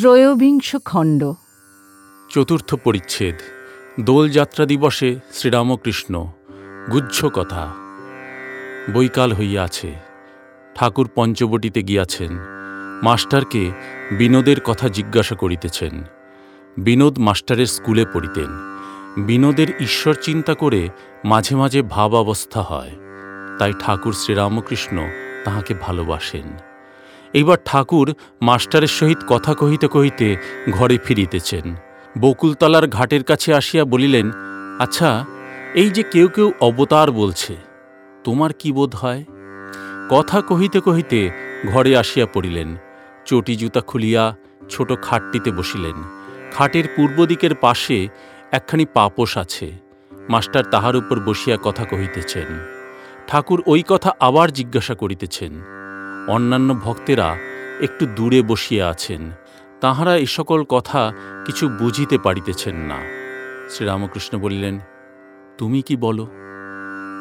ত্রয়োবিংশ খণ্ড। চতুর্থ পরিচ্ছেদ। দোলযাত্রা দিবসে শ্রীরামকৃষ্ণ গুচ্ছ কথা। বৈকাল হইয়াছে। ঠাকুর পঞ্চবটিতে গিয়াছেন। মাস্টারকে বিনোদের কথা জিজ্ঞাসা করিতেছেন। বিনোদ মাস্টারের স্কুলে পড়িতেন। বিনোদের ঈশ্বর চিন্তা করে মাঝে মাঝে ভাব অবস্থা হয়। তাই ঠাকুর শ্রীরামকৃষ্ণ তাহাকে ভালোবাসেন। এইবার ঠাকুর মাস্টারের সহিত কথা কহিতে কহিতে ঘরে ফিরিতেছেন। বকুলতলার ঘাটের কাছে আসিয়া বলিলেন আচ্ছা এই যে কেউ কেউ অবতার বলছে, তোমার কি বোধ হয়? কথা কহিতে কহিতে ঘরে আসিয়া পড়িলেন। চটি জুতা খুলিয়া ছোট খাটটিতে বসিলেন। খাটের পূর্ব দিকের পাশে একখানি পাপোষ আছে। মাস্টার তাহার উপর বসিয়া কথা কহিতেছেন। ঠাকুর ওই কথা আবার জিজ্ঞাসা করিতেছেন অন্যান্য ভক্তেরা একটু দূরে বসিয়া আছেন, তাহারা এ সকল কথা কিছু বুঝিতে পারিতেছেন না। শ্রীরামকৃষ্ণ বলিলেন, তুমি কি বলো?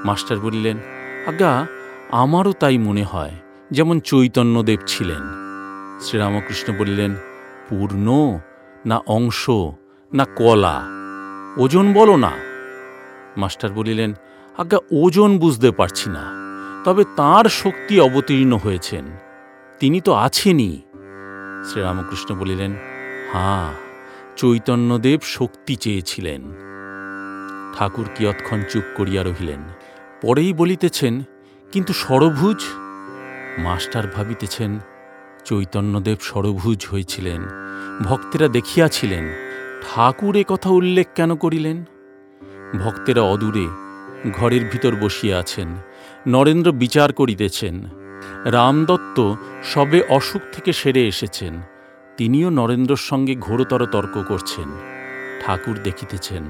মাস্টার বলিলেন, আজ্ঞা, আমারও তাই মনে হয়, যেমন চৈতন্যদেব ছিলেন। শ্রীরামকৃষ্ণ বলিলেন, পূর্ণ, না অংশ, না কলা, ওজন বলো না। মাস্টার বলিলেন, আজ্ঞা, ওজন বুঝতে পারছি না। তবে তার শক্তি অবতীর্ণ হয়েছেন। তিনি তো আছেনই। শ্রীরামকৃষ্ণ বলিলেন, হাঁ, চৈতন্যদেব শক্তি চেয়েছিলেন। ঠাকুর কিয়ৎক্ষণ চুপ করিয়া রহিলেন। পরেই বলিতেছেন, কিন্তু সরভুজ মাস্টার ভাবিতেছেন, চৈতন্যদেব সরভুজ হয়েছিলেন। ভক্তেরা দেখিয়াছিলেন, ঠাকুর এ কথা উল্লেখ কেন করিলেন? ভক্তেরা অদূরে ঘরের ভিতর বসিয়া আছেন। নরেন্দ্র বিচার করিতেছেন। রামদত্ত সবে অসুখ থেকে সেরে এসেছেন। তিনিও নরেন্দ্রর সঙ্গে ঘোরতর তর্ক করছেন। ঠাকুর দেখিতেছেন।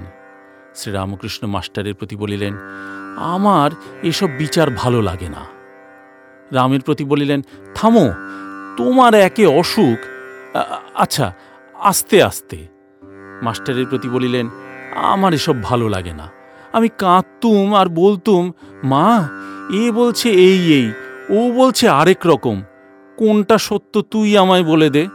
শ্রীরামকৃষ্ণ মাস্টারের প্রতি বলিলেন, আমার এসব বিচার ভালো লাগে না। রামের প্রতি বলিলেন, থামো, তোমার একে অসুখ আচ্ছা আস্তে আস্তে। মাস্টারের প্রতি বলিলেন, আমার এসব ভালো লাগে না। আমি কাঁদতুম আর বলতুম, মা এ বলছে এই এই ও বলছে আরেক রকম। কোনটা সত্য তুই আমায় বলে দে।